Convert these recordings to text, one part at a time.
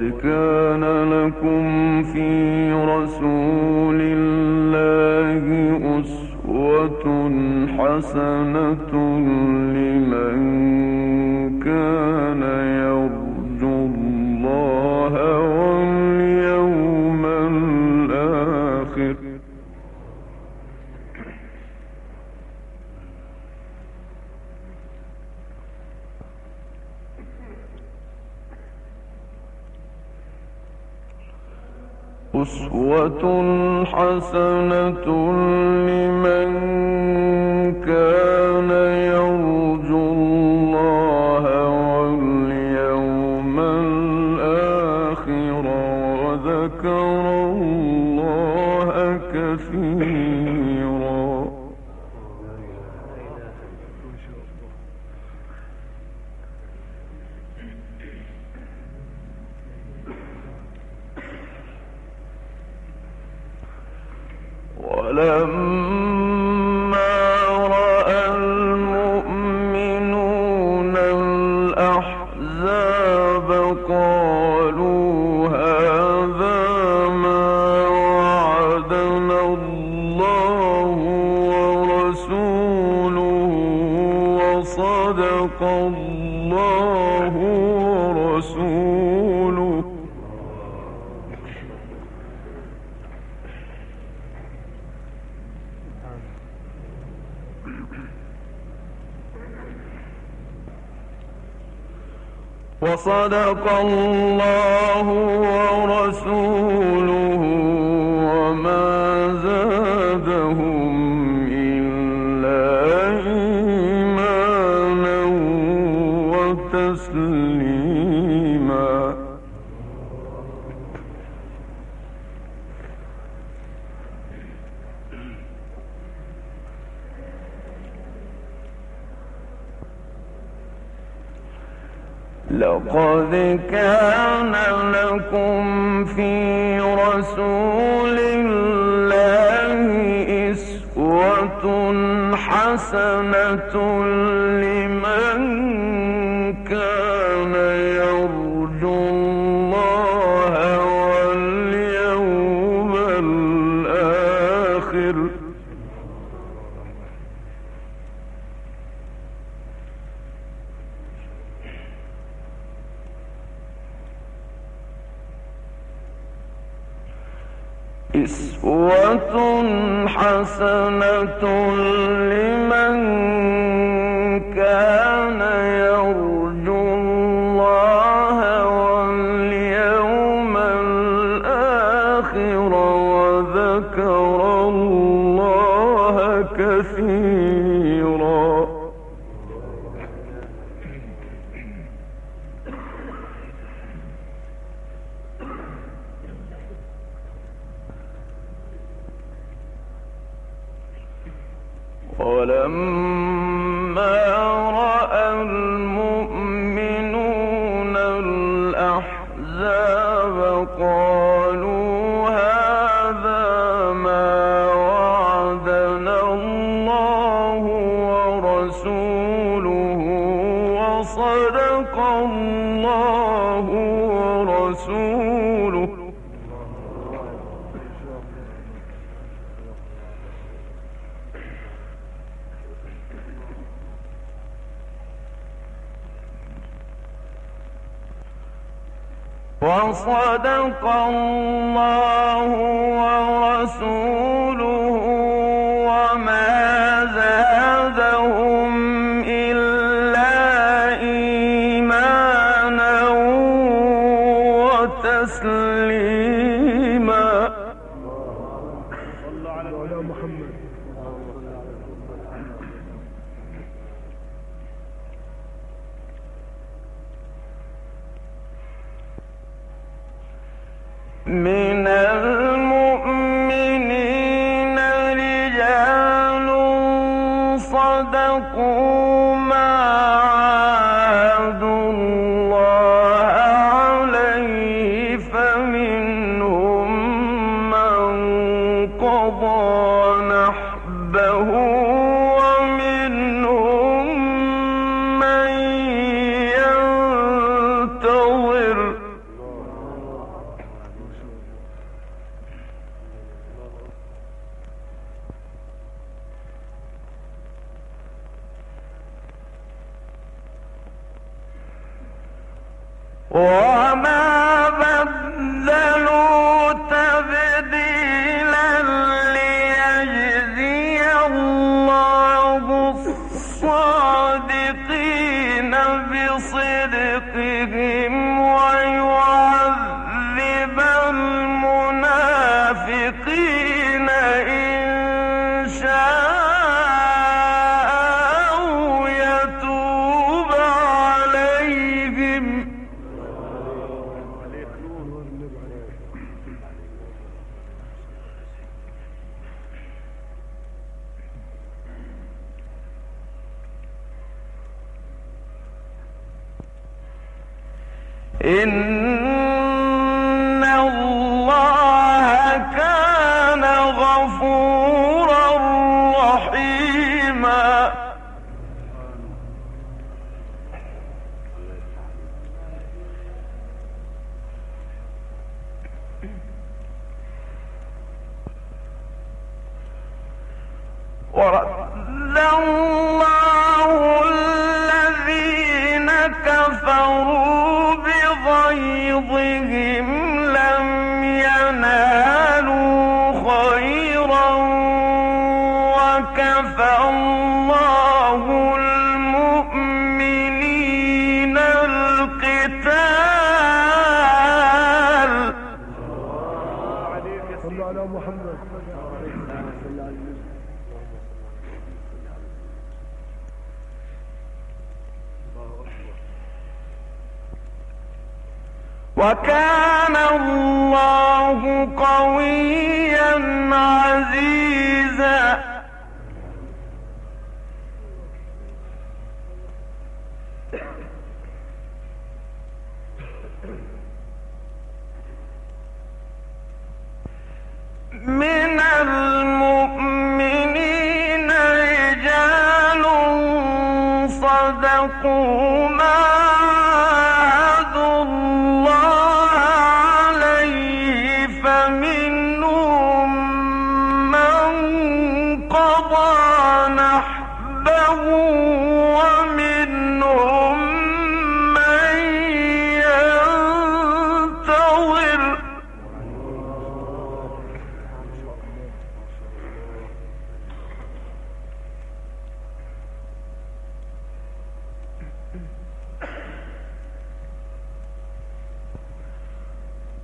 لقد كان لكم في رسول الله أسوة حسنة أسوة حسنة لمن كان ولما وصدق الله ورسوله. حسنة لمن كان يرجو الله واليوم الآخر. إسوة حسنة ولما وكان के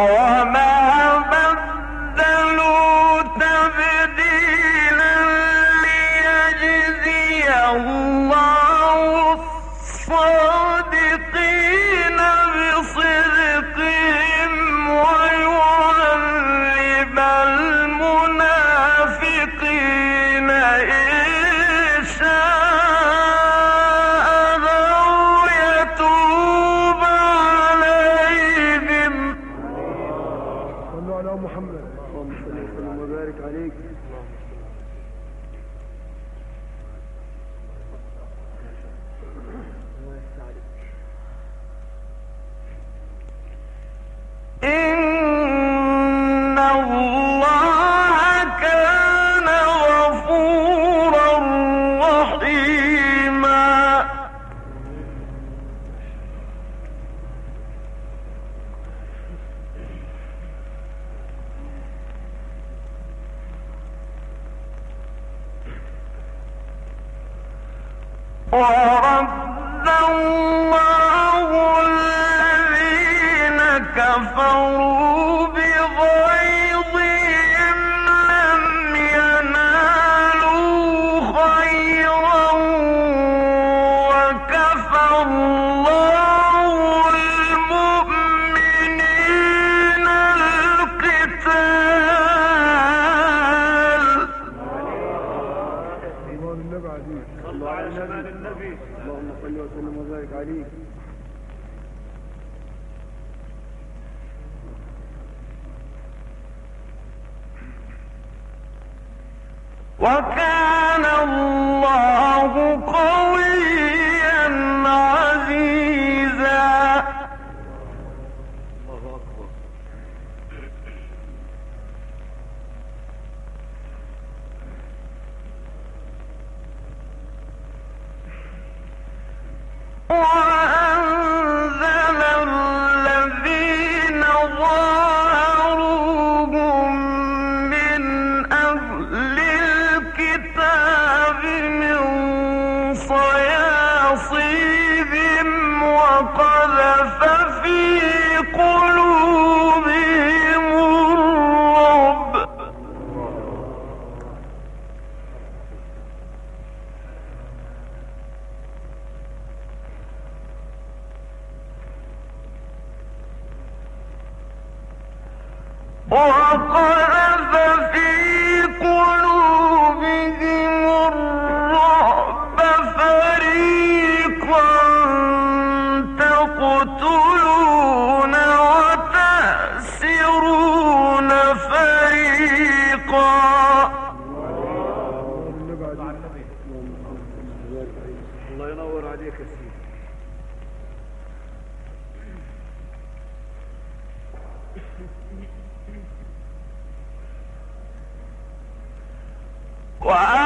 Oh, man. إنه وكان الله Well,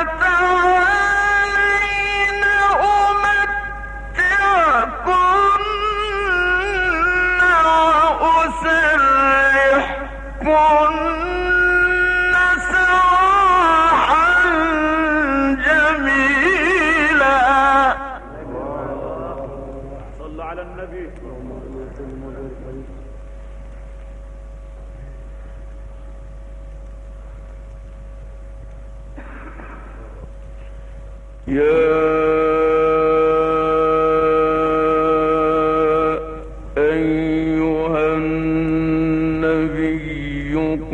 Let's go.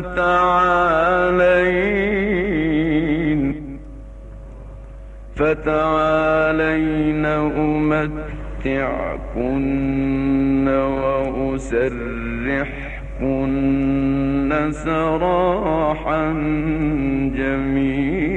فتعالين. فتعالين أمتعكن وأسرحكن سراحا جميلا.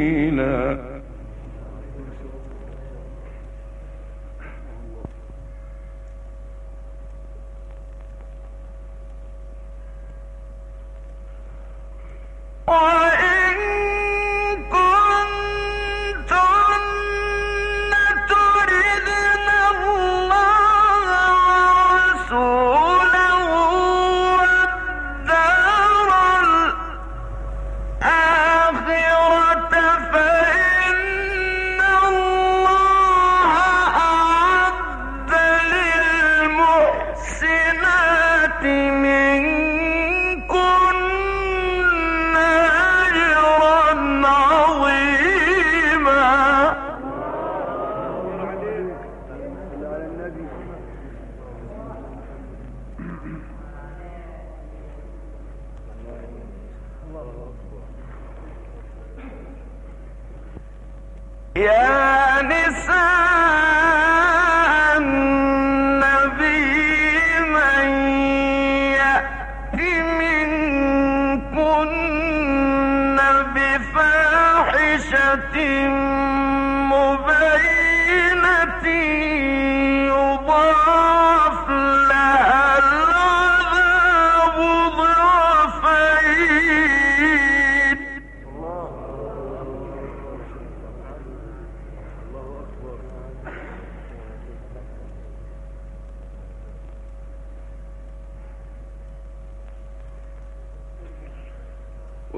Yeah.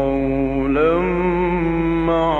قولا معروفا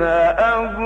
الرجس